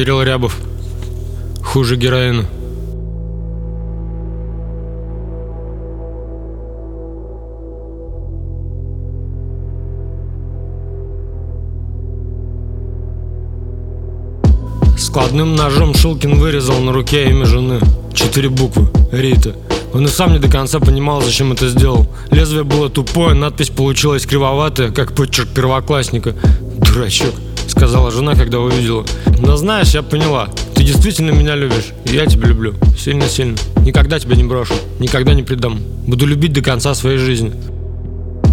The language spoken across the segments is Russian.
Кирилл Рябов. Хуже героина. Складным ножом Шилкин вырезал на руке имя жены. Четыре буквы. Рита. Он и сам не до конца понимал, зачем это сделал. Лезвие было тупое, надпись получилась кривоватая, как почерк первоклассника. Дурачок, сказала жена, когда увидела. Но знаешь, я поняла. Ты действительно меня любишь. И я тебя люблю. Сильно-сильно. Никогда тебя не брошу. Никогда не предам. Буду любить до конца своей жизни.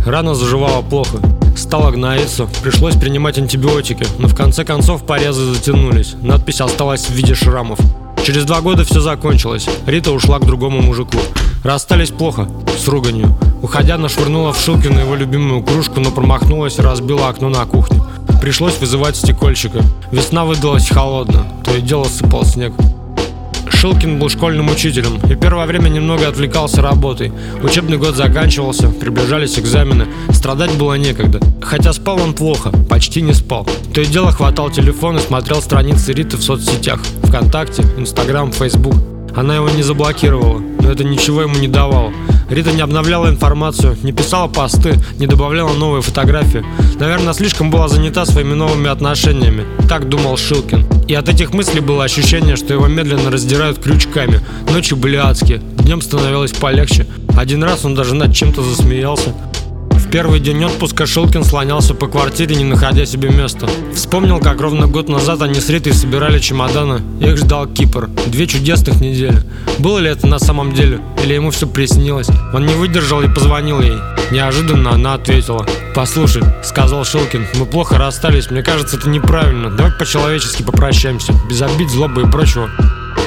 Рана заживала плохо. Стала гноиться, пришлось принимать антибиотики, но в конце концов порезы затянулись. Надпись осталась в виде шрамов. Через два года все закончилось. Рита ушла к другому мужику. Расстались плохо, с руганью. Уходя, нашвырнула в Шилкина его любимую кружку, но промахнулась и разбила окно на кухне. Пришлось вызывать стекольщика. Весна выдалась холодно, то и дело сыпал снег. Шилкин был школьным учителем и первое время немного отвлекался работой. Учебный год заканчивался, приближались экзамены, страдать было некогда. Хотя спал он плохо, почти не спал. То и дело хватал телефон и смотрел страницы Риты в соцсетях. Вконтакте, Инстаграм, Фейсбук. Она его не заблокировала, но это ничего ему не давало. Рита не обновляла информацию, не писала посты, не добавляла новые фотографии. Наверное, слишком была занята своими новыми отношениями. Так думал Шилкин. И от этих мыслей было ощущение, что его медленно раздирают крючками. Ночи были адские, днем становилось полегче. Один раз он даже над чем-то засмеялся. Первый день отпуска Шилкин слонялся по квартире, не находя себе места. Вспомнил, как ровно год назад они с Ритой собирали чемоданы. Их ждал Кипр. Две чудесных недели. Было ли это на самом деле? Или ему все приснилось? Он не выдержал и позвонил ей. Неожиданно она ответила. «Послушай», — сказал Шилкин, — «мы плохо расстались. Мне кажется, это неправильно. Давай по-человечески попрощаемся. Без обид, злобы и прочего».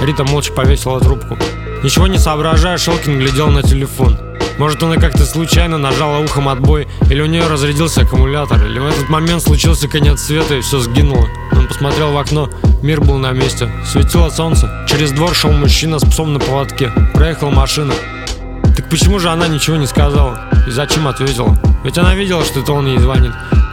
Рита молча повесила трубку. Ничего не соображая, Шелкин глядел на телефон. Может, она как-то случайно нажала ухом отбой, или у нее разрядился аккумулятор, или в этот момент случился конец света и все сгинуло. Он посмотрел в окно, мир был на месте. Светило солнце. Через двор шел мужчина с псом на поводке. Проехала машина. Так почему же она ничего не сказала? И зачем ответила? Ведь она видела, что это он ей звонит.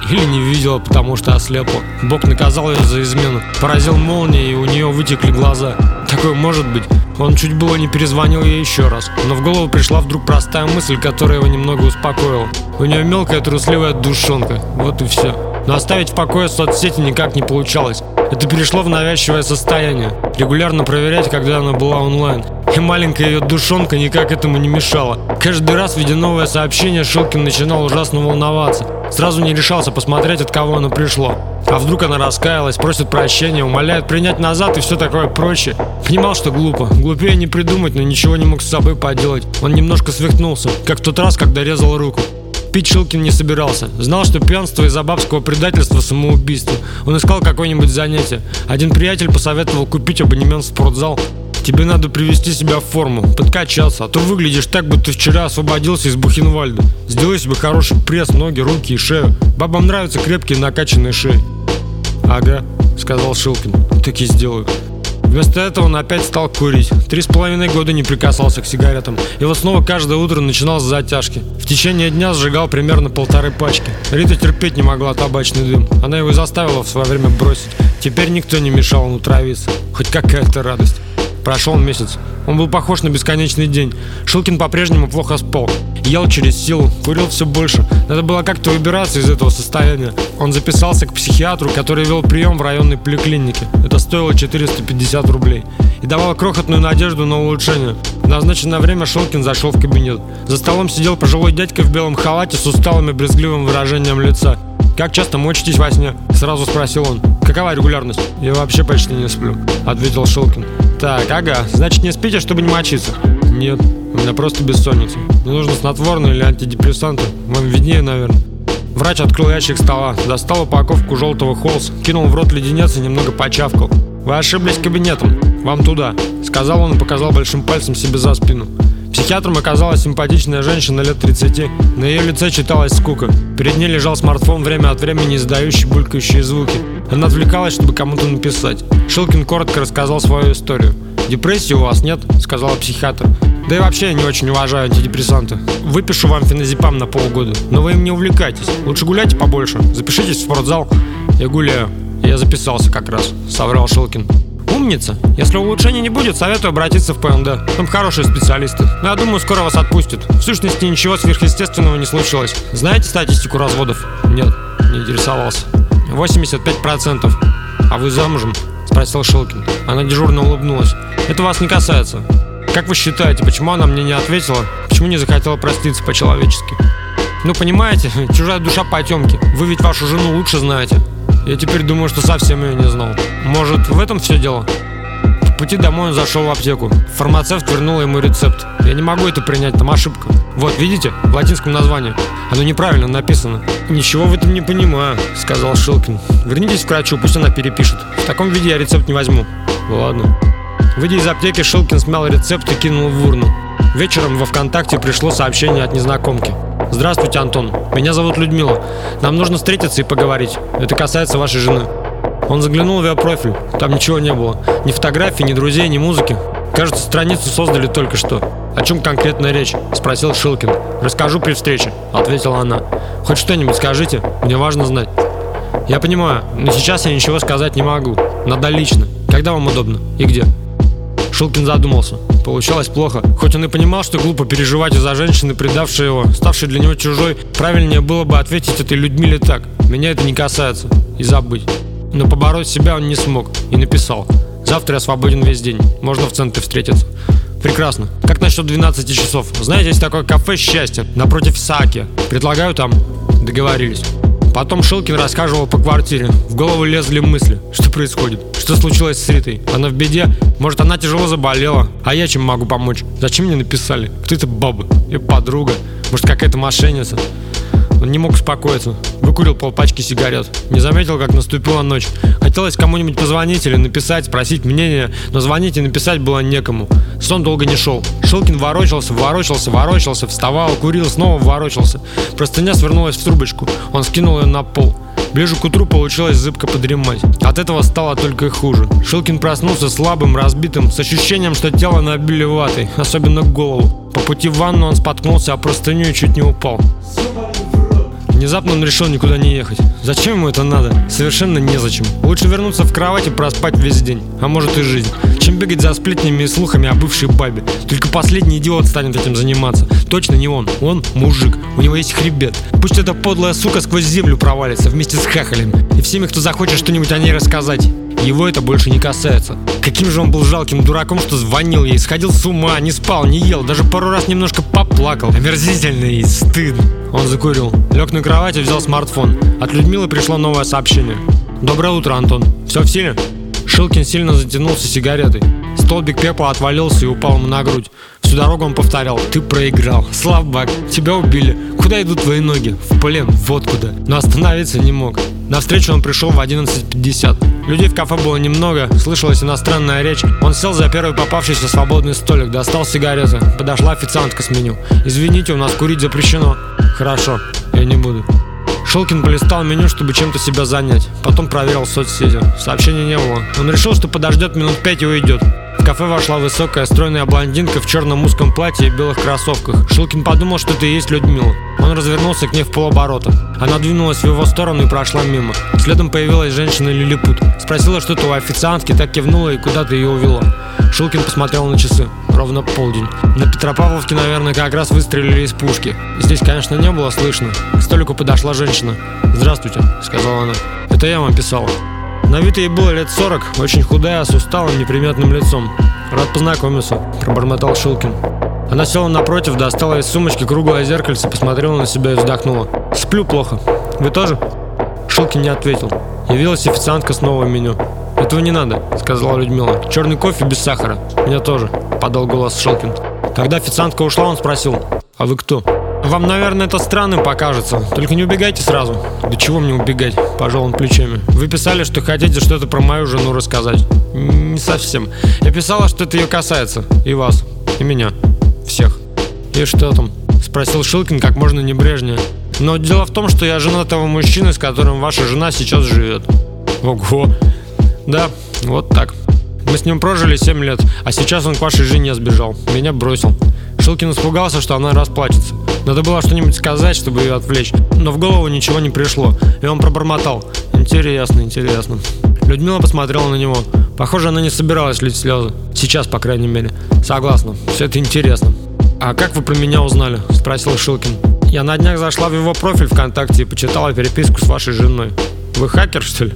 Или не видела, потому что ослепла. Бог наказал ее за измену. Поразил молнией, и у нее вытекли глаза. Такое может быть. Он чуть было не перезвонил ей еще раз. Но в голову пришла вдруг простая мысль, которая его немного успокоила. У нее мелкая трусливая душонка. Вот и все. Но оставить в покое соцсети никак не получалось. Это перешло в навязчивое состояние. Регулярно проверять, когда она была онлайн. И маленькая ее душонка никак этому не мешала. Каждый раз, видя новое сообщение, Шилкин начинал ужасно волноваться. Сразу не решался посмотреть, от кого оно пришло. А вдруг она раскаялась, просит прощения, умоляет принять назад и все такое прочее. Понимал, что глупо. Глупее не придумать, но ничего не мог с собой поделать. Он немножко свихнулся, как в тот раз, когда резал руку. Пить Шилкин не собирался. Знал, что пьянство из-за бабского предательства самоубийство. Он искал какое-нибудь занятие. Один приятель посоветовал купить абонемент в спортзал. Тебе надо привести себя в форму, подкачаться, а то выглядишь так, будто вчера освободился из Бухенвальда. Сделай себе хороший пресс, ноги, руки и шею. Бабам нравятся крепкие накачанные шеи. Ага, сказал Шилкин. Так и сделаю. Вместо этого он опять стал курить. Три с половиной года не прикасался к сигаретам. И вот снова каждое утро начинал с затяжки. В течение дня сжигал примерно полторы пачки. Рита терпеть не могла табачный дым. Она его заставила в свое время бросить. Теперь никто не мешал ему травиться. Хоть какая-то радость. Прошел месяц. Он был похож на бесконечный день. Шилкин по-прежнему плохо спал. Ел через силу, курил все больше. Надо было как-то выбираться из этого состояния. Он записался к психиатру, который вел прием в районной поликлинике. Это стоило 450 рублей. И давало крохотную надежду на улучшение. В назначенное время Шелкин зашел в кабинет. За столом сидел пожилой дядька в белом халате с усталым и брезгливым выражением лица. «Как часто мочитесь во сне?» Сразу спросил он. «Какова регулярность?» «Я вообще почти не сплю», — ответил Шелкин. «Так, ага, значит не спите, чтобы не мочиться?» «Нет, у меня просто бессонница. Мне нужно снотворное или антидепрессанты. Вам виднее, наверное». Врач открыл ящик стола, достал упаковку желтого холс, кинул в рот леденец и немного почавкал. «Вы ошиблись кабинетом. Вам туда», — сказал он и показал большим пальцем себе за спину. Психиатром оказалась симпатичная женщина лет 30. На ее лице читалась скука. Перед ней лежал смартфон, время от времени издающий булькающие звуки. Она отвлекалась, чтобы кому-то написать. Шилкин коротко рассказал свою историю. «Депрессии у вас нет?» – сказала психиатр. «Да и вообще я не очень уважаю антидепрессанты. Выпишу вам феназепам на полгода, но вы им не увлекайтесь. Лучше гуляйте побольше, запишитесь в спортзал». «Я гуляю», Я записался как раз, соврал Шилкин. Умница. Если улучшений не будет, советую обратиться в ПНД. Там хорошие специалисты. Но я думаю, скоро вас отпустят. В сущности, ничего сверхъестественного не случилось. Знаете статистику разводов? Нет, не интересовался. 85%. А вы замужем? Спросил Шилкин. Она дежурно улыбнулась. Это вас не касается. Как вы считаете, почему она мне не ответила? Почему не захотела проститься по-человечески? Ну, понимаете, чужая душа потемки. Вы ведь вашу жену лучше знаете. Я теперь думаю, что совсем ее не знал. Может, в этом все дело? В пути домой он зашел в аптеку. Фармацевт вернул ему рецепт. Я не могу это принять, там ошибка. Вот, видите, в латинском названии. Оно неправильно написано. Ничего в этом не понимаю, сказал Шилкин. Вернитесь к врачу, пусть она перепишет. В таком виде я рецепт не возьму. Ладно. Выйдя из аптеки, Шилкин смял рецепт и кинул в урну. Вечером во ВКонтакте пришло сообщение от незнакомки. Здравствуйте, Антон. Меня зовут Людмила. Нам нужно встретиться и поговорить. Это касается вашей жены. Он заглянул в ее профиль. Там ничего не было. Ни фотографий, ни друзей, ни музыки. Кажется, страницу создали только что. О чем конкретно речь? Спросил Шилкин. Расскажу при встрече, ответила она. Хоть что-нибудь скажите, мне важно знать. Я понимаю, но сейчас я ничего сказать не могу. Надо лично. Когда вам удобно и где? Шилкин задумался. Получалось плохо. Хоть он и понимал, что глупо переживать из-за женщины, предавшей его, ставшей для него чужой, правильнее было бы ответить этой Людмиле так. Меня это не касается. И забыть. Но побороть себя он не смог. И написал. Завтра я свободен весь день. Можно в центре встретиться. Прекрасно. Как насчет 12 часов? Знаете, есть такое кафе «Счастье» напротив Саки. Предлагаю там. Договорились. Потом Шилкин рассказывал по квартире. В голову лезли мысли. Что происходит? Что случилось с Ритой? Она в беде? Может, она тяжело заболела? А я чем могу помочь? Зачем мне написали? Кто это баба? И подруга? Может, какая-то мошенница? Он не мог успокоиться. Выкурил полпачки сигарет. Не заметил, как наступила ночь. Хотелось кому-нибудь позвонить или написать, спросить мнение, но звонить и написать было некому. Сон долго не шел. Шелкин ворочался, ворочался, ворочался, вставал, курил, снова ворочался. Простыня свернулась в трубочку. Он скинул ее на пол. Ближе к утру получилось зыбко подремать. От этого стало только хуже. Шилкин проснулся слабым, разбитым, с ощущением, что тело набили ватой, особенно голову. По пути в ванну он споткнулся, а простыню и чуть не упал. Внезапно он решил никуда не ехать. Зачем ему это надо? Совершенно незачем. Лучше вернуться в кровать и проспать весь день, а может и жизнь, чем бегать за сплетнями и слухами о бывшей бабе. Только последний идиот станет этим заниматься. Точно не он. Он мужик. У него есть хребет. Пусть эта подлая сука сквозь землю провалится вместе с хахалем. И всеми, кто захочет что-нибудь о ней рассказать. Его это больше не касается. Каким же он был жалким дураком, что звонил ей, сходил с ума, не спал, не ел, даже пару раз немножко поплакал. Омерзительно и стыдно. Он закурил, лег на кровать и взял смартфон. От Людмилы пришло новое сообщение. Доброе утро, Антон. Все в силе? Шилкин сильно затянулся сигаретой. Столбик пепла отвалился и упал ему на грудь. Всю дорогу он повторял «Ты проиграл, слабак, тебя убили, куда идут твои ноги? В плен, вот куда». Но остановиться не мог. На встречу он пришел в 11.50. Людей в кафе было немного, слышалась иностранная речь. Он сел за первый попавшийся свободный столик, достал сигареты. Подошла официантка с меню. «Извините, у нас курить запрещено». «Хорошо, я не буду». Шелкин полистал меню, чтобы чем-то себя занять. Потом проверил соцсети. Сообщений не было. Он решил, что подождет минут пять и уйдет. В кафе вошла высокая, стройная блондинка в черном узком платье и белых кроссовках. Шилкин подумал, что это и есть Людмила. Он развернулся к ней в полоборота. Она двинулась в его сторону и прошла мимо. Следом появилась женщина-лилипут. Спросила что-то у официантки, так кивнула и куда-то ее увела. Шилкин посмотрел на часы. Ровно полдень. На Петропавловке, наверное, как раз выстрелили из пушки. Здесь, конечно, не было слышно. К столику подошла женщина. «Здравствуйте», — сказала она. «Это я вам писала». На вид ей было лет сорок, очень худая, с усталым, неприметным лицом. «Рад познакомиться», – пробормотал Шилкин. Она села напротив, достала из сумочки круглое зеркальце, посмотрела на себя и вздохнула. «Сплю плохо. Вы тоже?» Шилкин не ответил. Явилась официантка с новым меню. «Этого не надо», — сказала Людмила. «Черный кофе без сахара. Меня тоже», — подал голос Шилкин. Когда официантка ушла, он спросил. «А вы кто?» Вам, наверное, это странным покажется. Только не убегайте сразу. Да чего мне убегать? Пожал он плечами. Вы писали, что хотите что-то про мою жену рассказать. Не совсем. Я писала, что это ее касается. И вас. И меня. Всех. И что там? Спросил Шилкин как можно небрежнее. Но дело в том, что я жена того мужчины, с которым ваша жена сейчас живет. Ого. Да, вот так. Мы с ним прожили 7 лет, а сейчас он к вашей жене сбежал. Меня бросил. Шилкин испугался, что она расплачется. Надо было что-нибудь сказать, чтобы ее отвлечь, но в голову ничего не пришло, и он пробормотал. Интересно, интересно. Людмила посмотрела на него. Похоже, она не собиралась лить слезы. Сейчас, по крайней мере. Согласна. Все это интересно. «А как вы про меня узнали?» – спросил Шилкин. «Я на днях зашла в его профиль ВКонтакте и почитала переписку с вашей женой. Вы хакер, что ли?»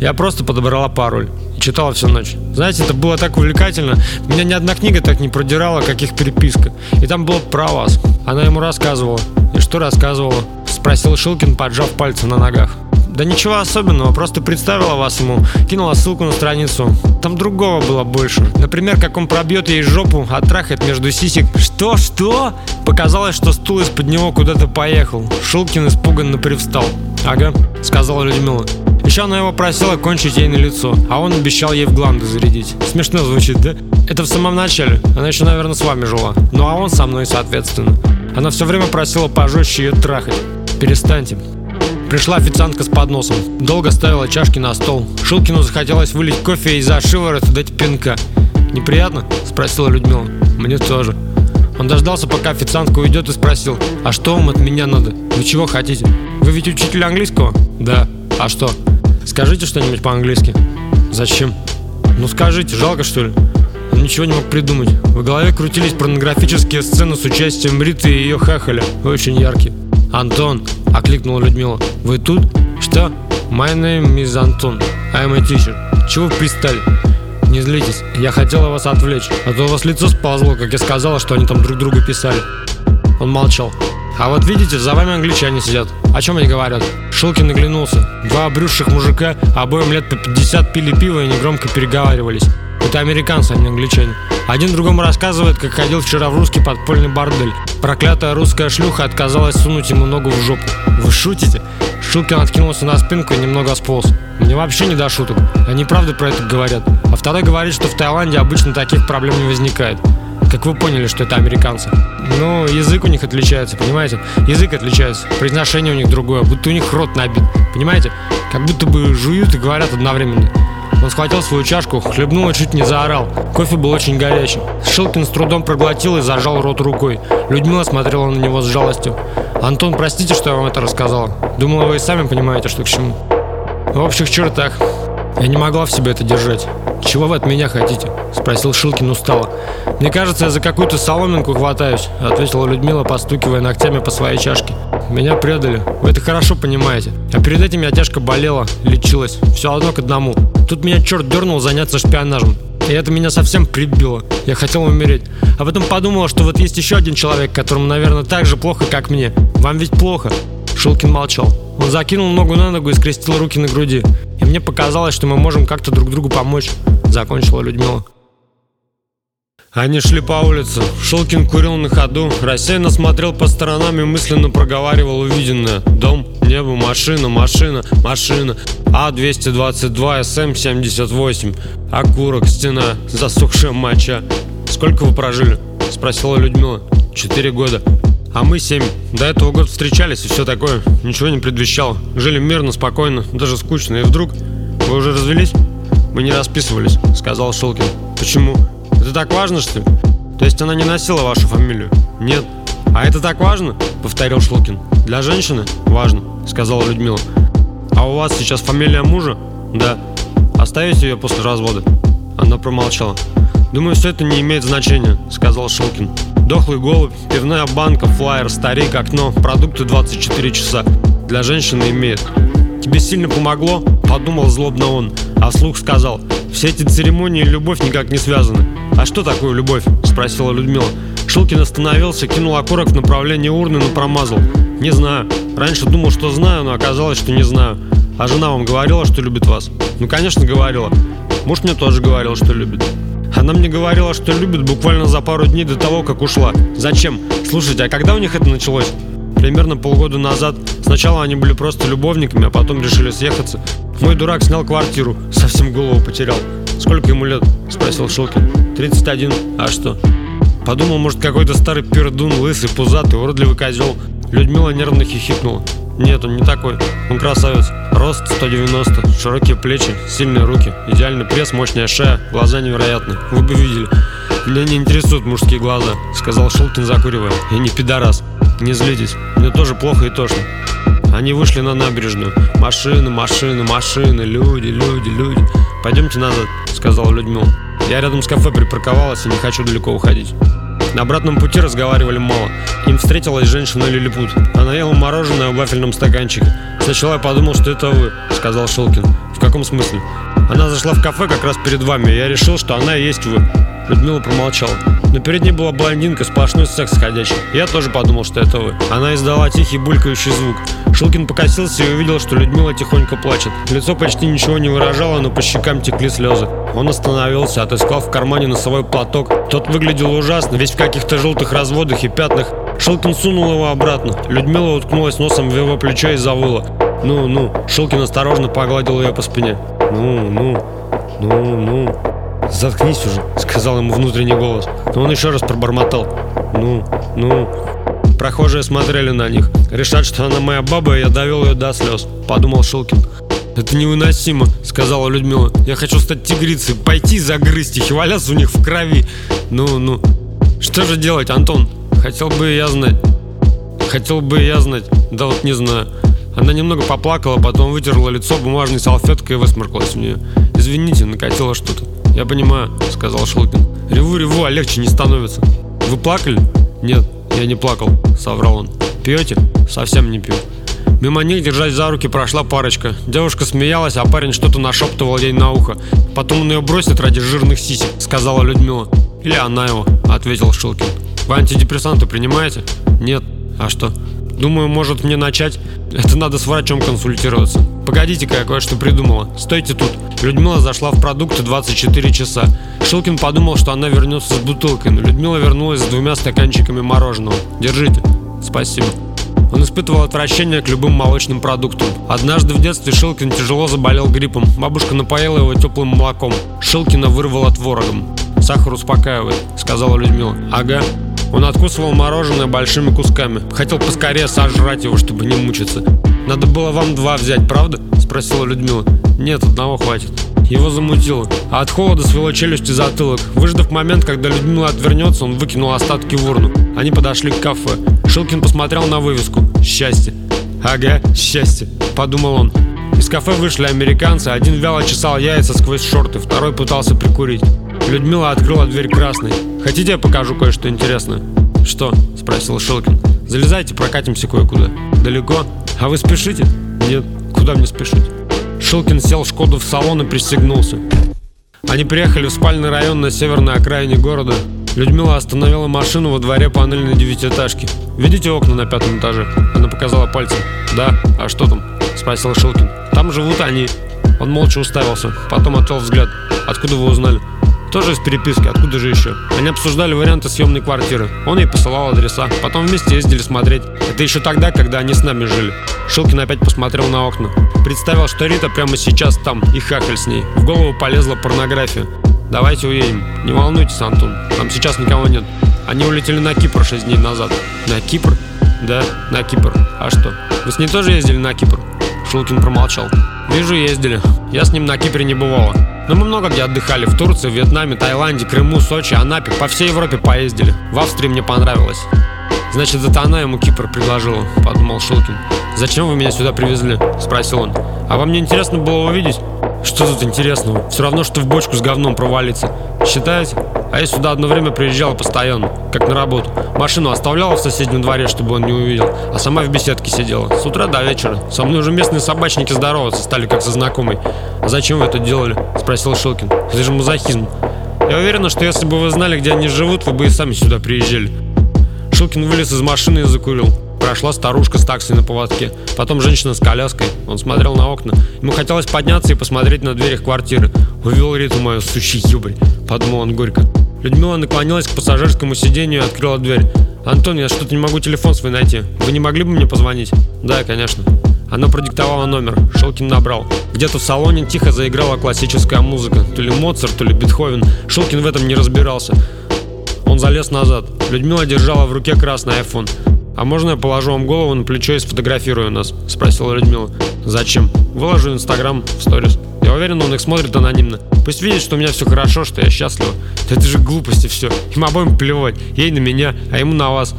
Я просто подобрала пароль и читала всю ночь. Знаете, это было так увлекательно. Меня ни одна книга так не продирала, как их переписка. И там было про вас. Она ему рассказывала. И что рассказывала? Спросил Шилкин, поджав пальцы на ногах. Да ничего особенного, просто представила вас ему, кинула ссылку на страницу. Там другого было больше. Например, как он пробьет ей жопу, а трахает между сисек. Что, что? Показалось, что стул из-под него куда-то поехал. Шилкин испуганно привстал. Ага, сказала Людмила. Еще она его просила кончить ей на лицо, а он обещал ей в гланды зарядить. Смешно звучит, да? Это в самом начале. Она еще, наверное, с вами жила. Ну а он со мной, соответственно. Она все время просила пожестче ее трахать. Перестаньте. Пришла официантка с подносом. Долго ставила чашки на стол. Шилкину захотелось вылить кофе и за шиворот дать пинка. «Неприятно?» – спросила Людмила. «Мне тоже». Он дождался, пока официантка уйдет и спросил, «А что вам от меня надо? Вы чего хотите? Вы ведь учитель английского?» «Да». «А что?» Скажите что-нибудь по-английски. Зачем? Ну скажите, жалко что ли? Он ничего не мог придумать. В голове крутились порнографические сцены с участием Риты и ее хахаля. Очень яркие. «Антон!» – окликнула Людмила. «Вы тут?» «Что?» «My name is Антон. I'm a teacher». «Чего вы пристали?» «Не злитесь, я хотела вас отвлечь, а то у вас лицо сползло, как я сказала, что они там друг другу писали». Он молчал. «А вот видите, за вами англичане сидят. О чем они говорят?» Шилкин наглянулся. Два обрюзших мужика, обоим лет по 50 пили пиво и негромко переговаривались. Это американцы, а не англичане. Один другому рассказывает, как ходил вчера в русский подпольный бордель. Проклятая русская шлюха отказалась сунуть ему ногу в жопу. Вы шутите? Шилкин откинулся на спинку и немного сполз. Мне вообще не до шуток. Они правда про это говорят. А второй говорит, что в Таиланде обычно таких проблем не возникает. Как вы поняли, что это американцы? Ну, язык у них отличается, понимаете? Язык отличается, произношение у них другое, будто у них рот набит, понимаете? Как будто бы жуют и говорят одновременно. Он схватил свою чашку, хлебнул и чуть не заорал. Кофе был очень горячим. Шилкин с трудом проглотил и зажал рот рукой. Людмила смотрела на него с жалостью. «Антон, простите, что я вам это рассказала. Думала, вы и сами понимаете, что к чему». В общих чертах. Я не могла в себе это держать. «Чего вы от меня хотите?» – спросил Шилкин устало. «Мне кажется, я за какую-то соломинку хватаюсь», – ответила Людмила, постукивая ногтями по своей чашке. «Меня предали. Вы это хорошо понимаете. А перед этим я тяжко болела, лечилась. Все одно к одному. Тут меня черт дернул заняться шпионажем. И это меня совсем прибило. Я хотел умереть. А потом подумала, что вот есть еще один человек, которому, наверное, так же плохо, как мне. Вам ведь плохо. Шилкин молчал. Он закинул ногу на ногу и скрестил руки на груди. И мне показалось, что мы можем как-то друг другу помочь. Закончила Людмила. Они шли по улице. Шелкин курил на ходу, рассеянно смотрел по сторонам и мысленно проговаривал увиденное. Дом, небо, машина, машина, машина. А-222, СМ-78. Окурок, стена, засохшая моча. Сколько вы прожили? Спросила Людмила. Четыре года. А мы семь. До этого год встречались и все такое. Ничего не предвещало. Жили мирно, спокойно, даже скучно. И вдруг... Вы уже развелись? Мы не расписывались, сказал Шелкин. Почему? Это так важно, что ли? То есть она не носила вашу фамилию? Нет. А это так важно? Повторил Шелкин. Для женщины? Важно, сказала Людмила. А у вас сейчас фамилия мужа? Да. Оставите ее после развода? Она промолчала. Думаю, все это не имеет значения, сказал Шелкин. Дохлый голубь, пивная банка, флайер, старик, окно, продукты 24 часа. Для женщины имеет. Тебе сильно помогло? Подумал злобно он, а вслух сказал. Все эти церемонии и любовь никак не связаны. А что такое любовь? Спросила Людмила. Шилкин остановился, кинул окурок в направлении урны, но промазал. Не знаю. Раньше думал, что знаю, но оказалось, что не знаю. А жена вам говорила, что любит вас? Ну, конечно, говорила. Муж мне тоже говорил, что любит. Она мне говорила, что любит буквально за пару дней до того, как ушла. Зачем? Слушайте, а когда у них это началось? Примерно полгода назад. Сначала они были просто любовниками, а потом решили съехаться. Мой дурак снял квартиру, совсем голову потерял. Сколько ему лет? Спросил Шилкин. 31. А что? Подумал, может, какой-то старый пердун, лысый, пузатый, уродливый козел. Людмила нервно хихикнула. Нет, он не такой. Он красавец. Рост 190, широкие плечи, сильные руки, идеальный пресс, мощная шея, глаза невероятные. Вы бы видели. Меня не интересуют мужские глаза, сказал Шулкин, закуривая. Я не пидорас. Не злитесь. Мне тоже плохо и тошно. Они вышли на набережную. Машины, машины, машины, люди, люди, люди. Пойдемте назад, сказала Людмила. Я рядом с кафе припарковалась и не хочу далеко уходить. На обратном пути разговаривали мало. Им встретилась женщина Лилипут. Она ела мороженое в вафельном стаканчике. Сначала я подумал, что это вы, сказал Шелкин. В каком смысле? Она зашла в кафе как раз перед вами, я решил, что она и есть вы. Людмила промолчала. Но перед ней была блондинка, сплошной секс ходячий. Я тоже подумал, что это вы. Она издала тихий булькающий звук. Шилкин покосился и увидел, что Людмила тихонько плачет. Лицо почти ничего не выражало, но по щекам текли слезы. Он остановился, отыскал в кармане носовой платок. Тот выглядел ужасно, весь в каких-то желтых разводах и пятнах. Шилкин сунул его обратно. Людмила уткнулась носом в его плечо и завыла. «Ну, ну». Шилкин осторожно погладил ее по спине. «Ну, ну, ну, ну». «Заткнись уже», — сказал ему внутренний голос. Но он еще раз пробормотал. «Ну, ну». Прохожие смотрели на них. Решат, что она моя баба, и я довел ее до слез. Подумал Шилкин. «Это невыносимо», — сказала Людмила. «Я хочу стать тигрицей, пойти загрызть их и валяться у них в крови. Ну, ну. Что же делать, Антон? Хотел бы я знать. Хотел бы я знать. Да вот не знаю». Она немного поплакала, потом вытерла лицо бумажной салфеткой и высморкалась в нее. «Извините, накатило что-то». «Я понимаю», — сказал Шелкин. «Реву-реву, а легче не становится». «Вы плакали?» «Нет, я не плакал», — соврал он. «Пьете?» «Совсем не пью». Мимо них, держась за руки, прошла парочка. Девушка смеялась, а парень что-то нашептывал ей на ухо. «Потом он ее бросит ради жирных сисек», — сказала Людмила. «Или она его», — ответил Шилкин. «Вы антидепрессанты принимаете?» «Нет». «А что?» Думаю, может мне начать? Это надо с врачом консультироваться. Погодите-ка, я кое-что придумала. Стойте тут. Людмила зашла в продукты 24 часа. Шилкин подумал, что она вернется с бутылкой, но Людмила вернулась с двумя стаканчиками мороженого. Держите. Спасибо. Он испытывал отвращение к любым молочным продуктам. Однажды в детстве Шилкин тяжело заболел гриппом. Бабушка напоила его теплым молоком. Шилкина вырвала творогом. «Сахар успокаивает», — сказала Людмила. «Ага». Он откусывал мороженое большими кусками. Хотел поскорее сожрать его, чтобы не мучиться. «Надо было вам два взять, правда?» – спросила Людмила. «Нет, одного хватит». Его замутило, а от холода свело челюсть и затылок. Выждав момент, когда Людмила отвернется, он выкинул остатки в урну. Они подошли к кафе. Шилкин посмотрел на вывеску. «Счастье». «Ага, счастье», – подумал он. Из кафе вышли американцы, один вяло чесал яйца сквозь шорты, второй пытался прикурить. Людмила открыла дверь красной. «Хотите, я покажу кое-что интересное?» «Что?» – спросил Шилкин. «Залезайте, прокатимся кое-куда». «Далеко? А вы спешите?» «Нет. Куда мне спешить?» Шилкин сел в Шкоду в салон и пристегнулся. Они приехали в спальный район на северной окраине города. Людмила остановила машину во дворе панельной девятиэтажки. «Видите окна на пятом этаже?» Она показала пальцем. «Да. А что там?» – спросил Шилкин. «Там живут они». Он молча уставился, потом отвел взгляд. «Откуда вы узнали?» Тоже из переписки, откуда же еще? Они обсуждали варианты съемной квартиры. Он ей посылал адреса. Потом вместе ездили смотреть. Это еще тогда, когда они с нами жили. Шилкин опять посмотрел на окна. Представил, что Рита прямо сейчас там, и хахаль с ней. В голову полезла порнография. Давайте уедем. Не волнуйтесь, Антон. Там сейчас никого нет. Они улетели на Кипр 6 дней назад. На Кипр? Да, на Кипр. А что? Вы с ней тоже ездили на Кипр? Шилкин промолчал. Вижу, ездили. Я с ним на Кипре не бывала. Но мы много где отдыхали. В Турции, Вьетнаме, Таиланде, Крыму, Сочи, Анапе. По всей Европе поездили. В Австрии мне понравилось. Значит, это она ему Кипр предложила, подумал Шилкин. «Зачем вы меня сюда привезли?» – спросил он. «А вам не интересно было увидеть?» «Что тут интересного? Все равно, что в бочку с говном провалиться. Считаете?» А я сюда одно время приезжала постоянно, как на работу. Машину оставляла в соседнем дворе, чтобы он не увидел, а сама в беседке сидела. С утра до вечера. Со мной уже местные собачники здороваться стали, как со знакомой. «А зачем вы это делали?» – спросил Шилкин. «Это же мазохизм. Я уверена, что если бы вы знали, где они живут, вы бы и сами сюда приезжали». Шилкин вылез из машины и закурил. Прошла старушка с таксой на поводке. Потом женщина с коляской. Он смотрел на окна. Ему хотелось подняться и посмотреть на дверь их квартиры. Увел Риту мою, сущий юбрь. Подумал он горько. Людмила наклонилась к пассажирскому сиденью и открыла дверь. «Антон, я что-то не могу телефон свой найти. Вы не могли бы мне позвонить?» «Да, конечно». Она продиктовала номер. Шелкин набрал. Где-то в салоне тихо заиграла классическая музыка. То ли Моцарт, то ли Бетховен. Шелкин в этом не разбирался. Он залез назад. Людмила держала в руке красный iPhone. «А можно я положу вам голову на плечо и сфотографирую нас?» – спросила Людмила. «Зачем?» «Выложу Инстаграм, в сторис. Я уверен, он их смотрит анонимно. Пусть видит, что у меня все хорошо, что я счастлива. Да это же глупости все. Им обоим плевать. Ей на меня, а ему на вас.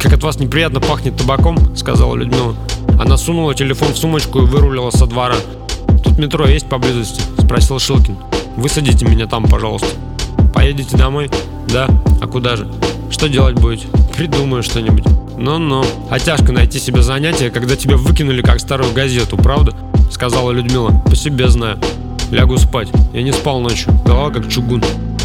«Как от вас неприятно пахнет табаком», — сказала Людмила. Она сунула телефон в сумочку и вырулила со двора. «Тут метро есть поблизости?» – спросил Шилкин. «Высадите меня там, пожалуйста». «Поедете домой?» «Да. А куда же?» «Что делать будете?» «Придумаю что-нибудь». «Ну-ну. А тяжко найти себе занятие, когда тебя выкинули как старую газету, правда?» – сказала Людмила. «По себе знаю. Лягу спать. Я не спал ночью. Голова как чугун».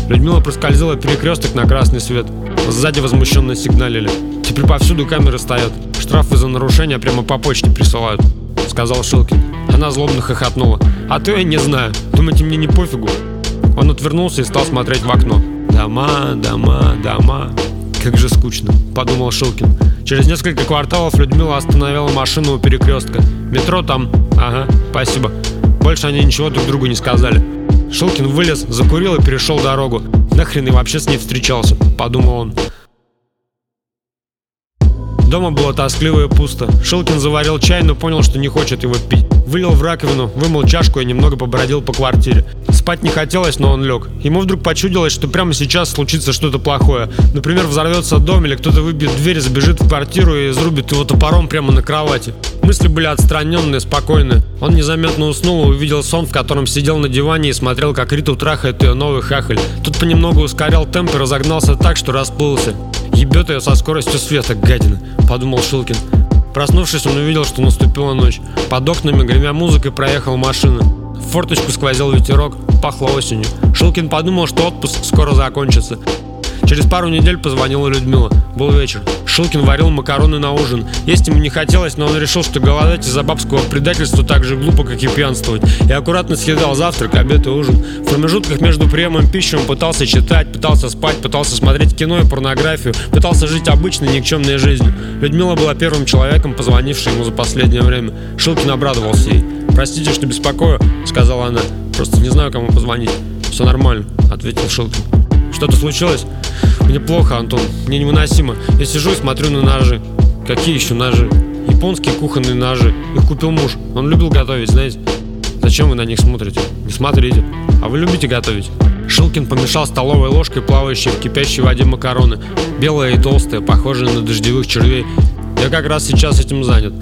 Людмила проскользила перекресток на красный свет. Сзади возмущенно сигналили. Теперь повсюду камеры стоят. Штрафы за нарушение прямо по почте присылают, сказал Шилкин. Она злобно хохотнула. А то я не знаю. Думаете, мне не пофигу? Он отвернулся и стал смотреть в окно. Дома, дома, дома. Как же скучно, подумал Шилкин. Через несколько кварталов Людмила остановила машину у перекрестка. Метро там. Ага, спасибо. Больше они ничего друг другу не сказали. Шилкин вылез, закурил и перешел дорогу. Нахрен и вообще с ней встречался, подумал он. Дома было тоскливо и пусто. Шилкин заварил чай, но понял, что не хочет его пить. Вылил в раковину, вымыл чашку и немного побродил по квартире. Спать не хотелось, но он лег. Ему вдруг почудилось, что прямо сейчас случится что-то плохое. Например, взорвется дом или кто-то выбьет дверь, забежит в квартиру и изрубит его топором прямо на кровати. Мысли были отстраненные, спокойные. Он незаметно уснул и увидел сон, в котором сидел на диване и смотрел, как Рита трахает ее новый хахаль. Тут понемногу ускорял темп и разогнался так, что расплылся. Ебет ее со скоростью света, гадина, подумал Шилкин. Проснувшись, он увидел, что наступила ночь. Под окнами, гремя музыкой, проехала машина. В форточку сквозил ветерок, пахло осенью. Шилкин подумал, что отпуск скоро закончится. Через пару недель позвонила Людмила. Был вечер. Шилкин варил макароны на ужин. Есть ему не хотелось, но он решил, что голодать из-за бабского предательства так же глупо, как и пьянствовать. И аккуратно съедал завтрак, обед и ужин. В промежутках между приемом пищи он пытался читать, пытался спать, пытался смотреть кино и порнографию, пытался жить обычной никчемной жизнью. Людмила была первым человеком, позвонившим ему за последнее время. Шилкин обрадовался ей. «Простите, что беспокою», — сказала она. «Просто не знаю, кому позвонить». «Все нормально», — ответил Шилкин. «Что-то случилось?» Мне плохо, Антон, мне невыносимо. Я сижу и смотрю на ножи. Какие еще ножи? Японские кухонные ножи. Их купил муж. Он любил готовить, знаете. Зачем вы на них смотрите? Не смотрите. А вы любите готовить? Шилкин помешал столовой ложкой плавающие в кипящей воде макароны. Белые и толстые, похожие на дождевых червей. Я как раз сейчас этим занят.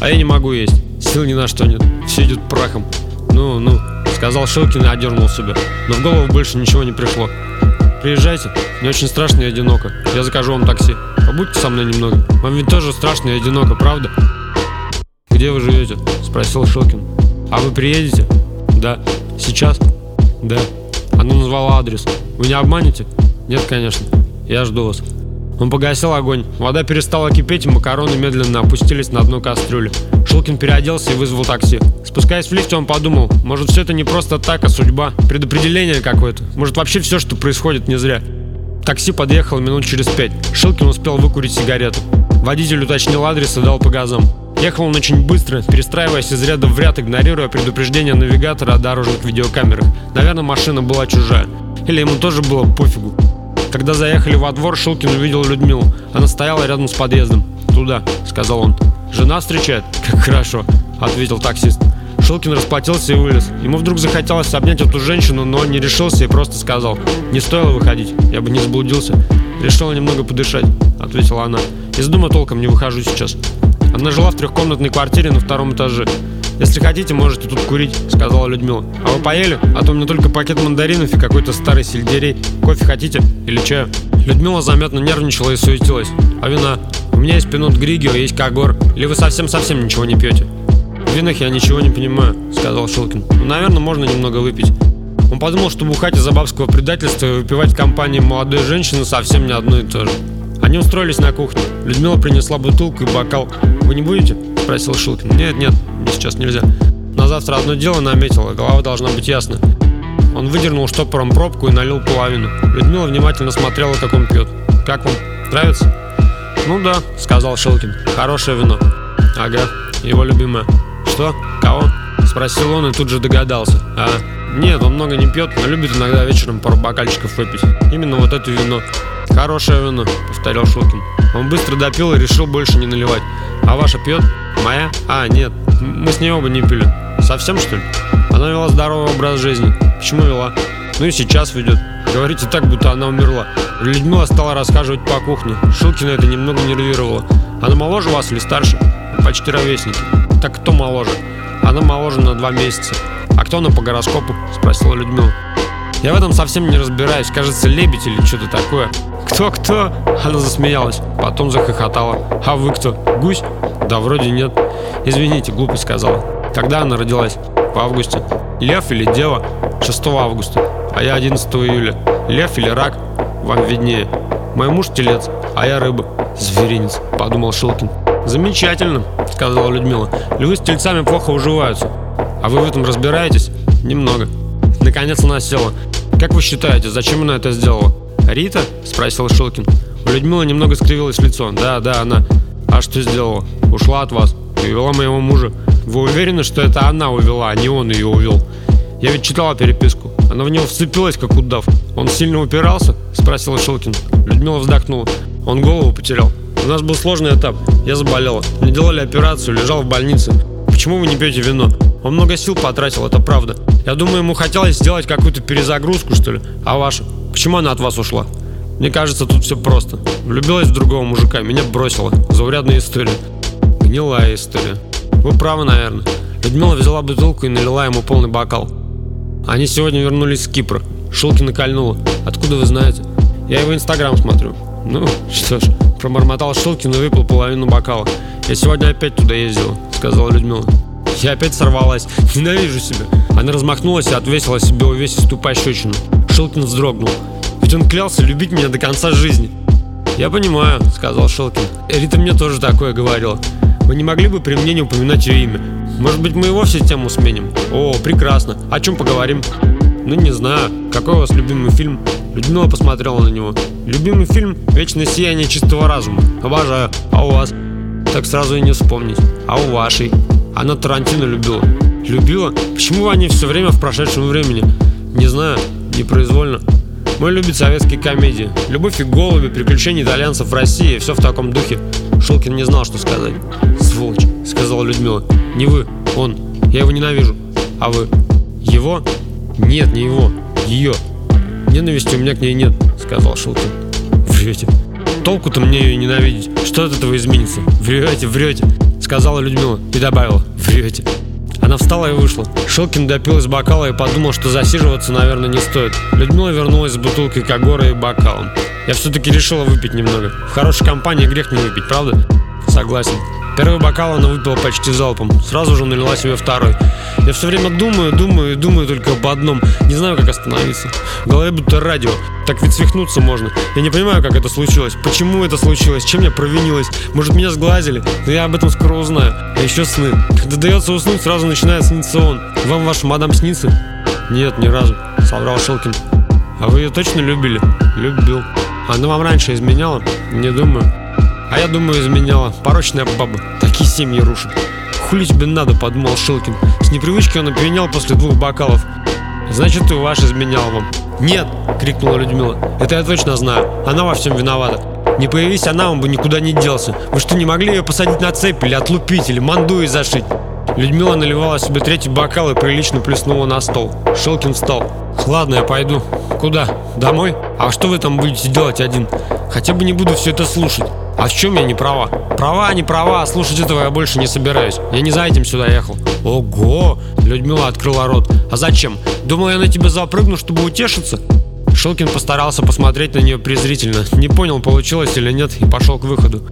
А я не могу есть. Сил ни на что нет. Все идет прахом. Ну, ну, сказал Шилкин и одернул себя. Но в голову больше ничего не пришло. Приезжайте, мне очень страшно и одиноко. Я закажу вам такси. Побудьте со мной немного. Вам ведь тоже страшно и одиноко, правда? Где вы живете? Спросил Шилкин. А вы приедете? Да. Сейчас? Да. Она назвала адрес. Вы не обманете? Нет, конечно. Я жду вас. Он погасил огонь. Вода перестала кипеть, и макароны медленно опустились на дно кастрюли. Шилкин переоделся и вызвал такси. Спускаясь в лифте, он подумал, может все это не просто так, а судьба, предопределение какое-то. Может вообще все, что происходит, не зря. Такси подъехало минут через пять. Шилкин успел выкурить сигарету. Водитель уточнил адрес и дал по газам. Ехал он очень быстро, перестраиваясь из ряда в ряд, игнорируя предупреждения навигатора о дорожных видеокамерах. Наверное, машина была чужая. Или ему тоже было пофигу. Когда заехали во двор, Шилкин увидел Людмилу. Она стояла рядом с подъездом. «Туда», — сказал он. «Жена встречает?» «Как хорошо», — ответил таксист. Шилкин расплатился и вылез. Ему вдруг захотелось обнять эту женщину, но он не решился и просто сказал. «Не стоило выходить, я бы не заблудился». «Решила немного подышать», — ответила она. «Из дома толком не выхожу сейчас». Она жила в трехкомнатной квартире на втором этаже. «Если хотите, можете тут курить», — сказала Людмила. «А вы поели? А то у меня только пакет мандаринов и какой-то старый сельдерей. Кофе хотите? Или чаю?» Людмила заметно нервничала и суетилась. «А вина? У меня есть пинот Григио, есть Кагор. Или вы совсем-совсем ничего не пьете?» «В винах я ничего не понимаю», — сказал Шилкин. «Ну, наверное, можно немного выпить». Он подумал, что бухать из-за бабского предательства и выпивать в компании молодой женщины совсем не одно и то же. Они устроились на кухне. Людмила принесла бутылку и бокал. «Вы не будете?» – спросил Шилкин. «Нет, нет, сейчас нельзя. На завтра одно дело наметила, голова должна быть ясна». Он выдернул штопором пробку и налил половину. Людмила внимательно смотрела, как он пьет. «Как вам? Нравится?» «Ну да», — сказал Шилкин. «Хорошее вино». «Ага, его любимое». «Что? Кого?» — спросил он и тут же догадался. «А, нет, он много не пьет, но любит иногда вечером пару бокальчиков выпить. Именно вот это вино». «Хорошее вино», — повторил Шилкин. Он быстро допил и решил больше не наливать. «А ваша пьет?» «Моя? А, нет, мы с ней оба не пили». «Совсем, что ли?» Она вела здоровый образ жизни. Почему вела? Ну и сейчас ведет. Говорите так, будто она умерла. Людмила стала расхаживать по кухне. Шилкина это немного нервировало. Она моложе вас или старше? почти ровесники. Так кто моложе? Она моложе на два месяца. А кто она по гороскопу? Спросила Людмила. Я в этом совсем не разбираюсь. Кажется, лебедь или что-то такое. Кто-кто? Она засмеялась. Потом захохотала. А вы кто? Гусь? Да вроде нет. Извините, глупость сказала. Когда она родилась? В августе. Лев или дева? 6 августа. А я 11 июля. Лев или рак? Вам виднее. Мой муж телец, а я рыба. Зверинец, подумал Шилкин. Замечательно, сказала Людмила. Львы с тельцами плохо уживаются. А вы в этом разбираетесь? Немного. Наконец она села. Как вы считаете, зачем она это сделала? Рита? Спросил Шилкин. У Людмилы немного скривилось лицо. Да, да, она. А что сделала? Ушла от вас. Увела моего мужа. Вы уверены, что это она увела, а не он ее увел? Я ведь читала переписку. Она в него вцепилась, как удав. Он сильно упирался? Спросила Шилкин. Людмила вздохнула. Он голову потерял. У нас был сложный этап. Я заболела. Мне делали операцию, лежал в больнице. Почему вы не пьете вино? Он много сил потратил, это правда. Я думаю, ему хотелось сделать какую-то перезагрузку, что ли. А ваша? Почему она от вас ушла? Мне кажется, тут все просто. Влюбилась в другого мужика, меня бросила. Заурядная история. Гнилая история. Вы правы, наверное. Людмила взяла бутылку и налила ему полный бокал. Они сегодня вернулись с Кипра. Шилкина кольнула. Откуда вы знаете? Я его инстаграм смотрю. Ну, что ж, промормотал Шилкин и выпил половину бокала. Я сегодня опять туда ездила, сказала Людмила. Я опять сорвалась. Ненавижу себя. Она размахнулась и отвесила себе увесистую пощечину. Шилкин вздрогнул. Ведь он клялся любить меня до конца жизни. «Я понимаю», — сказал Шилкин. «Рита мне тоже такое говорила. Вы не могли бы при мне не упоминать ее имя? Может быть, мы и вовсе тему сменим? О, прекрасно. О чем поговорим?» «Ну, не знаю. Какой у вас любимый фильм?» Людмила посмотрела на него. «Любимый фильм – «Вечное сияние чистого разума». Обожаю. А у вас?» Так сразу и не вспомнить. А у вашей? Она Тарантино любила. Любила? Почему они все время в прошедшем времени? Не знаю. Непроизвольно. Мой любит советские комедии. Любовь и голуби, приключения итальянцев в России. Все в таком духе. Шилкин не знал, что сказать. «Сволочь», — сказала Людмила. «Не вы, он. Я его ненавижу. А вы?» «Его?» «Нет, не его. Ее». «Ненависти у меня к ней нет», — сказал Шилкин. «Врете. Толку-то мне ее ненавидеть. Что от этого изменится? Врете, врете», — сказала Людмила и добавила. «Врете». Она встала и вышла. Шилкин допил из бокала и подумал, что засиживаться, наверное, не стоит. Людмила вернулась с бутылкой Кагора и бокалом. Я все-таки решила выпить немного. В хорошей компании грех не выпить, правда? Согласен. Первый бокал она выпила почти залпом. Сразу же налила себе второй. Я все время думаю, думаю и думаю только об одном. Не знаю, как остановиться. В голове будто радио. Так ведь свихнуться можно. Я не понимаю, как это случилось. Почему это случилось? Чем я провинилась? Может, меня сглазили? Но я об этом скоро узнаю. А еще сны. Когда дается уснуть, сразу начинает сниться он. Вам ваш мадам снится? Нет, ни разу. Соврал Шелкин. А вы ее точно любили? Любил. Она вам раньше изменяла? Не думаю. А я думаю, изменяла. Порочная баба. Такие семьи рушат. Хули тебе надо, подумал Шилкин. С непривычки он опьянял после двух бокалов. Значит, и ваш изменял вам. Нет, крикнула Людмила. Это я точно знаю. Она во всем виновата. Не появись она, он бы никуда не делся. Вы что, не могли ее посадить на цепь или отлупить, или мандуи зашить? Людмила наливала себе третий бокал и прилично плеснула на стол. Шелкин встал. «Ладно, я пойду. Куда? Домой? А что вы там будете делать один? Хотя бы не буду все это слушать. А в чем я не права? Права, не права, слушать этого я больше не собираюсь. Я не за этим сюда ехал. Ого! Людмила открыла рот. А зачем? Думал, я на тебя запрыгну, чтобы утешиться? Шелкин постарался посмотреть на нее презрительно. Не понял, получилось или нет, и пошел к выходу.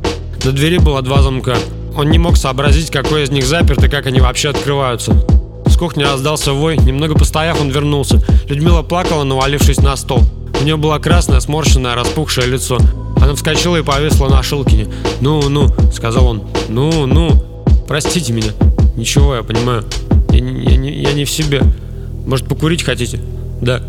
На двери было два замка. Он не мог сообразить, какой из них заперт и как они вообще открываются. С кухни раздался вой, немного постояв, он вернулся. Людмила плакала, навалившись на стол. У нее было красное, сморщенное, распухшее лицо. Она вскочила и повесла на Шилкине. «Ну, ну», — сказал он. «Ну, ну, простите меня. Ничего, я понимаю. Я, я, я, не в себе. Может, покурить хотите?» «Да».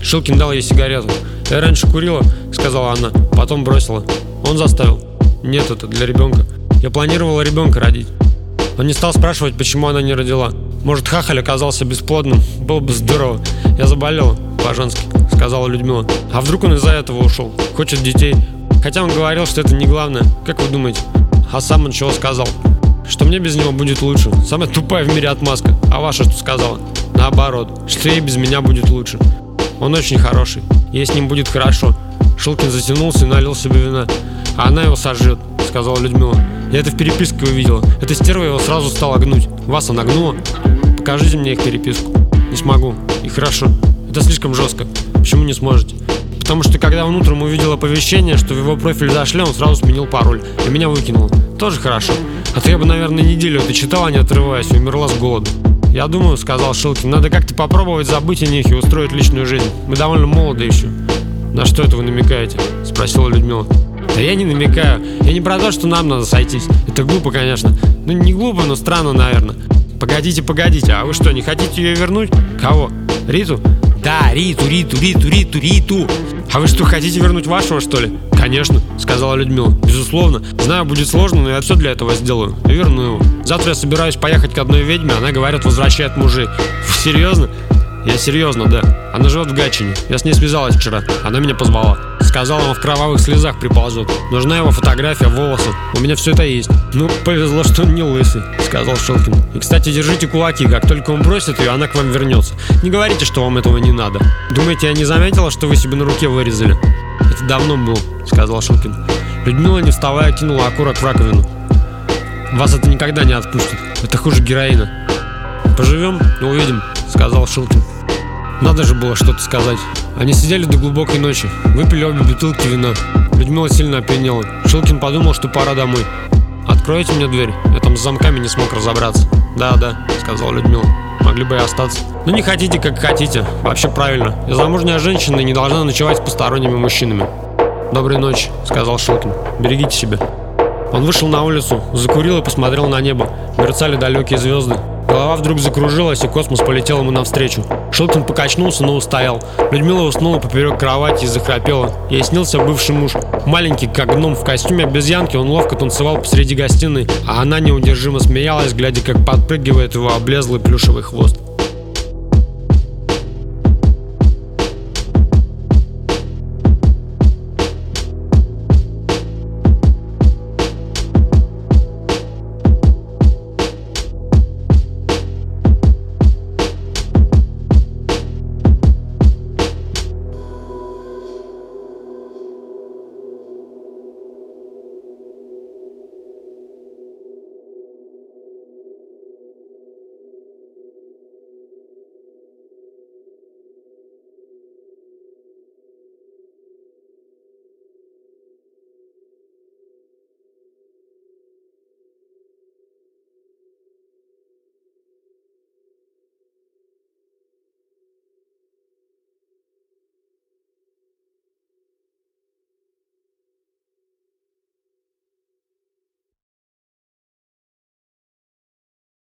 Шилкин дал ей сигарету. «Я раньше курила», — сказала она, потом бросила. Он заставил. «Нет, это для ребенка. Я планировала ребенка родить». Он не стал спрашивать, почему она не родила. Может, хахаль оказался бесплодным. Было бы здорово. Я заболела по-женски, сказала Людмила. А вдруг он из-за этого ушел? Хочет детей. Хотя он говорил, что это не главное. Как вы думаете? А сам он чего сказал? Что мне без него будет лучше. Самая тупая в мире отмазка. А ваша что сказала? Наоборот, что ей без меня будет лучше. Он очень хороший. Ей с ним будет хорошо. Шилкин затянулся и налил себе вина. А она его сожжет. сказала Людмила. Я это в переписке увидела. Эта стерва его сразу стала гнуть. Вас она гнула? Покажите мне их переписку. Не смогу. И хорошо. Это слишком жестко. Почему не сможете? Потому что когда он утром увидел оповещение, что в его профиль зашли, он сразу сменил пароль. И меня выкинул. Тоже хорошо. А то я бы, наверное, неделю это читала, не отрываясь, умерла с голоду. «Я думаю», — сказал Шилкин, — «надо как-то попробовать забыть о них и устроить личную жизнь. Мы довольно молоды еще». «На что это вы намекаете?» — спросила Людмила. Да я не намекаю. Я не про то, что нам надо сойтись. Это глупо, конечно. Ну, не глупо, но странно, наверное. Погодите, погодите, а вы что, не хотите ее вернуть? Кого? Риту? Да, Риту, Риту, Риту, Риту, Риту. А вы что, хотите вернуть вашего, что ли? Конечно, сказала Людмила. Безусловно. Знаю, будет сложно, но я все для этого сделаю. И верну его. Завтра я собираюсь поехать к одной ведьме, она говорит, возвращает мужей. Серьезно? Я серьезно, да. Она живет в Гатчине. Я с ней связалась вчера. Она меня позвала. Сказала, он в кровавых слезах приползет. Нужна его фотография, волосы. У меня все это есть. Ну, повезло, что он не лысый, сказал Шелкин. И, кстати, держите кулаки. Как только он бросит ее, она к вам вернется. Не говорите, что вам этого не надо. Думаете, я не заметила, что вы себе на руке вырезали? Это давно было, сказал Шелкин. Людмила, не вставая, кинула окурок в раковину. Вас это никогда не отпустит. Это хуже героина. Поживем, увидим, сказал Шилкин. Надо же было что-то сказать. Они сидели до глубокой ночи, выпили обе бутылки вина. Людмила сильно опьянела. Шилкин подумал, что пора домой. «Откройте мне дверь, я там с замками не смог разобраться». «Да, да», — сказала Людмила. «Могли бы и остаться». «Ну не хотите, как хотите. Вообще правильно. Я замужняя женщина и не должна ночевать с посторонними мужчинами». «Доброй ночи», — сказал Шилкин. «Берегите себя». Он вышел на улицу, закурил и посмотрел на небо. Мерцали далекие звезды. Голова вдруг закружилась, и космос полетел ему навстречу. Шелкин покачнулся, но устоял. Людмила уснула поперек кровати и захрапела. Ей снился бывший муж. Маленький, как гном в костюме обезьянки, он ловко танцевал посреди гостиной, а она неудержимо смеялась, глядя, как подпрыгивает его облезлый плюшевый хвост.